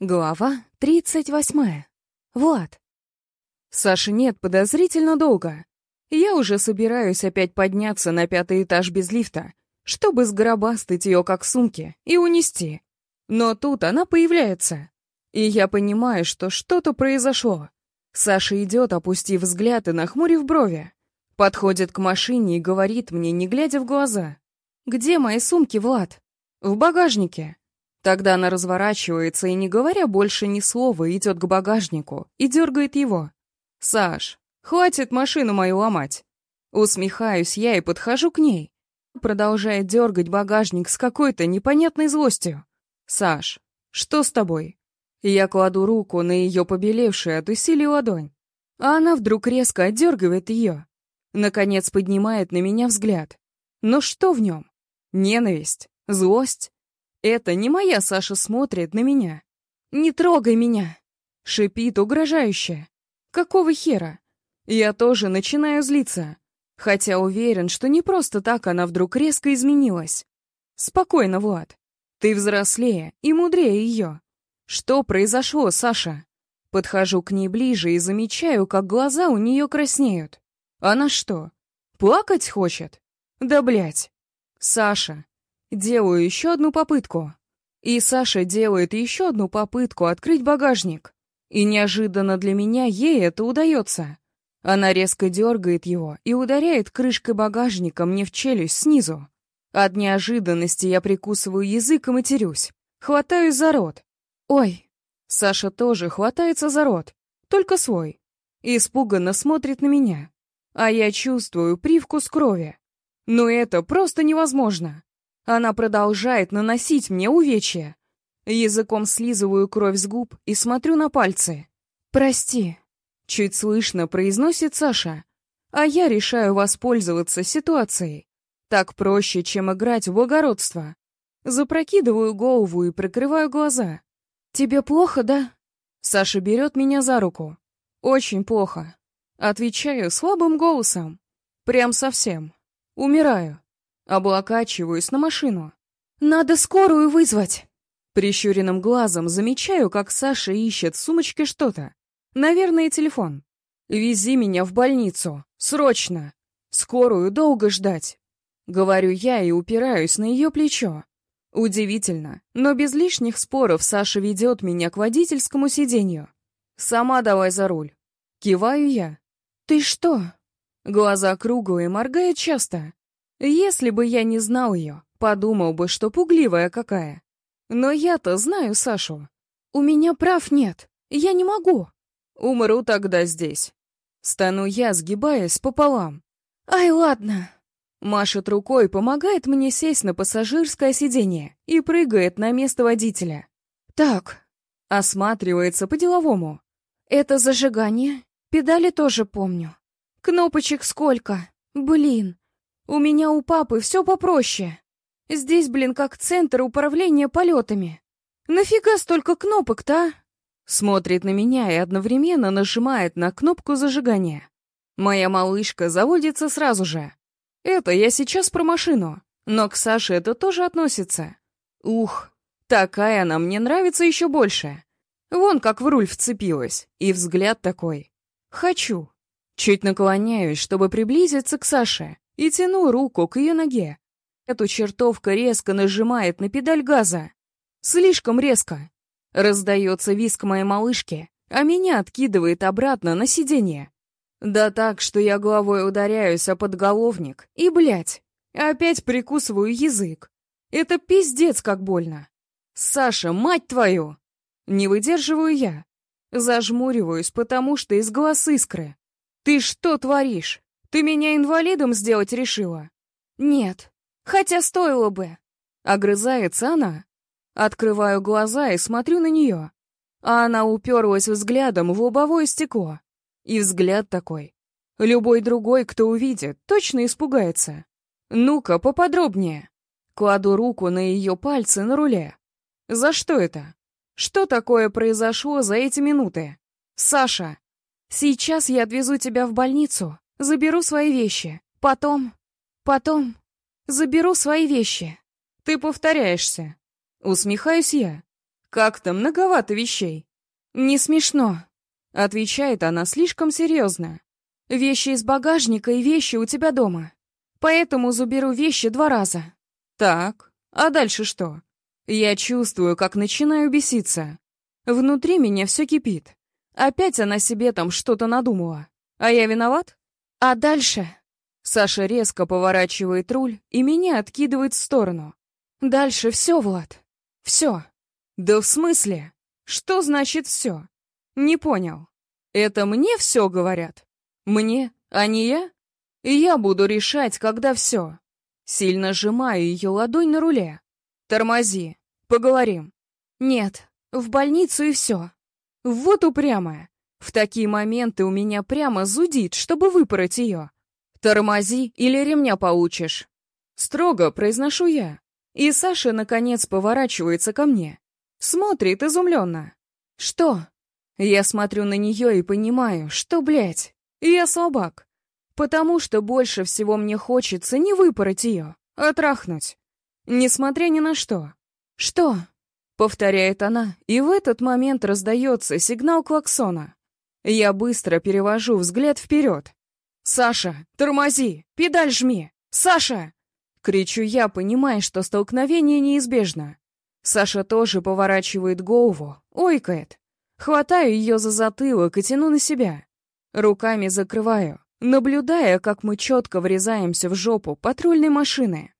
Глава 38. Влад. Саши нет подозрительно долго. Я уже собираюсь опять подняться на пятый этаж без лифта, чтобы сгробастать ее как сумки и унести. Но тут она появляется. И я понимаю, что что-то произошло. Саша идет, опустив взгляд и нахмурив брови. Подходит к машине и говорит мне, не глядя в глаза. «Где мои сумки, Влад?» «В багажнике». Тогда она разворачивается и, не говоря больше ни слова, идет к багажнику и дергает его. «Саш, хватит машину мою ломать!» Усмехаюсь я и подхожу к ней. Продолжает дергать багажник с какой-то непонятной злостью. «Саш, что с тобой?» Я кладу руку на ее побелевшую от усилий ладонь, а она вдруг резко отдергивает ее. Наконец поднимает на меня взгляд. Но что в нем? Ненависть? Злость? Это не моя Саша смотрит на меня. «Не трогай меня!» Шипит угрожающе. «Какого хера?» Я тоже начинаю злиться. Хотя уверен, что не просто так она вдруг резко изменилась. Спокойно, Влад. Ты взрослее и мудрее ее. Что произошло, Саша? Подхожу к ней ближе и замечаю, как глаза у нее краснеют. Она что, плакать хочет? Да блять. Саша, Делаю еще одну попытку. И Саша делает еще одну попытку открыть багажник. И неожиданно для меня ей это удается. Она резко дергает его и ударяет крышкой багажника мне в челюсть снизу. От неожиданности я прикусываю язык и матерюсь. Хватаюсь за рот. «Ой!» Саша тоже хватается за рот, только свой. Испуганно смотрит на меня. А я чувствую привкус крови. Но это просто невозможно. Она продолжает наносить мне увечья. Языком слизываю кровь с губ и смотрю на пальцы. «Прости», — чуть слышно произносит Саша. А я решаю воспользоваться ситуацией. Так проще, чем играть в благородство. Запрокидываю голову и прикрываю глаза. «Тебе плохо, да?» Саша берет меня за руку. «Очень плохо». Отвечаю слабым голосом. Прям совсем. Умираю. Облокачиваюсь на машину. «Надо скорую вызвать!» Прищуренным глазом замечаю, как Саша ищет в сумочке что-то. Наверное, телефон. «Вези меня в больницу. Срочно! Скорую долго ждать!» Говорю я и упираюсь на ее плечо. Удивительно, но без лишних споров Саша ведет меня к водительскому сиденью. «Сама давай за руль». Киваю я. «Ты что?» Глаза круглые, моргает часто. Если бы я не знал ее, подумал бы, что пугливая какая. Но я-то знаю Сашу. У меня прав нет. Я не могу. Умру тогда здесь. Стану я, сгибаясь пополам. Ай, ладно. Машет рукой, помогает мне сесть на пассажирское сиденье и прыгает на место водителя. Так, осматривается по-деловому. Это зажигание? Педали тоже помню. Кнопочек сколько? Блин, у меня у папы все попроще. Здесь, блин, как центр управления полетами. Нафига столько кнопок-то, а? Смотрит на меня и одновременно нажимает на кнопку зажигания. Моя малышка заводится сразу же. Это я сейчас про машину, но к Саше это тоже относится. Ух, такая она мне нравится еще больше. Вон как в руль вцепилась, и взгляд такой. Хочу. Чуть наклоняюсь, чтобы приблизиться к Саше и тяну руку к ее ноге. Эту чертовка резко нажимает на педаль газа. Слишком резко. Раздается виск моей малышки, а меня откидывает обратно на сиденье. Да так, что я головой ударяюсь о подголовник и, блядь, опять прикусываю язык. Это пиздец как больно. Саша, мать твою! Не выдерживаю я. Зажмуриваюсь, потому что из глаз искры. Ты что творишь? Ты меня инвалидом сделать решила? Нет. Хотя стоило бы. Огрызается она. Открываю глаза и смотрю на нее. А она уперлась взглядом в лобовое стекло. И взгляд такой. Любой другой, кто увидит, точно испугается. Ну-ка, поподробнее. Кладу руку на ее пальцы на руле. За что это? Что такое произошло за эти минуты? Саша, сейчас я отвезу тебя в больницу, Заберу свои вещи. Потом... Потом... Заберу свои вещи. Ты повторяешься. Усмехаюсь я. Как-то многовато вещей. Не смешно. Отвечает она слишком серьезно. Вещи из багажника и вещи у тебя дома. Поэтому заберу вещи два раза. Так, а дальше что? Я чувствую, как начинаю беситься. Внутри меня все кипит. Опять она себе там что-то надумала. А я виноват? А дальше? Саша резко поворачивает руль и меня откидывает в сторону. Дальше все, Влад. Все. Да в смысле? Что значит все? Не понял. Это мне все говорят? Мне, а не я? Я буду решать, когда все. Сильно сжимаю ее ладонь на руле. Тормози. Поговорим. Нет, в больницу и все. Вот упрямая. В такие моменты у меня прямо зудит, чтобы выпороть ее. Тормози или ремня получишь. Строго произношу я. И Саша, наконец, поворачивается ко мне. Смотрит изумленно. Что? Я смотрю на нее и понимаю, что, блядь, я слабак. Потому что больше всего мне хочется не выпороть ее, а трахнуть. Несмотря ни на что. Что? Повторяет она, и в этот момент раздается сигнал клаксона. Я быстро перевожу взгляд вперед. «Саша, тормози! Педаль жми! Саша!» Кричу я, понимая, что столкновение неизбежно. Саша тоже поворачивает голову, ойкает. Хватаю ее за затылок и тяну на себя. Руками закрываю, наблюдая, как мы четко врезаемся в жопу патрульной машины.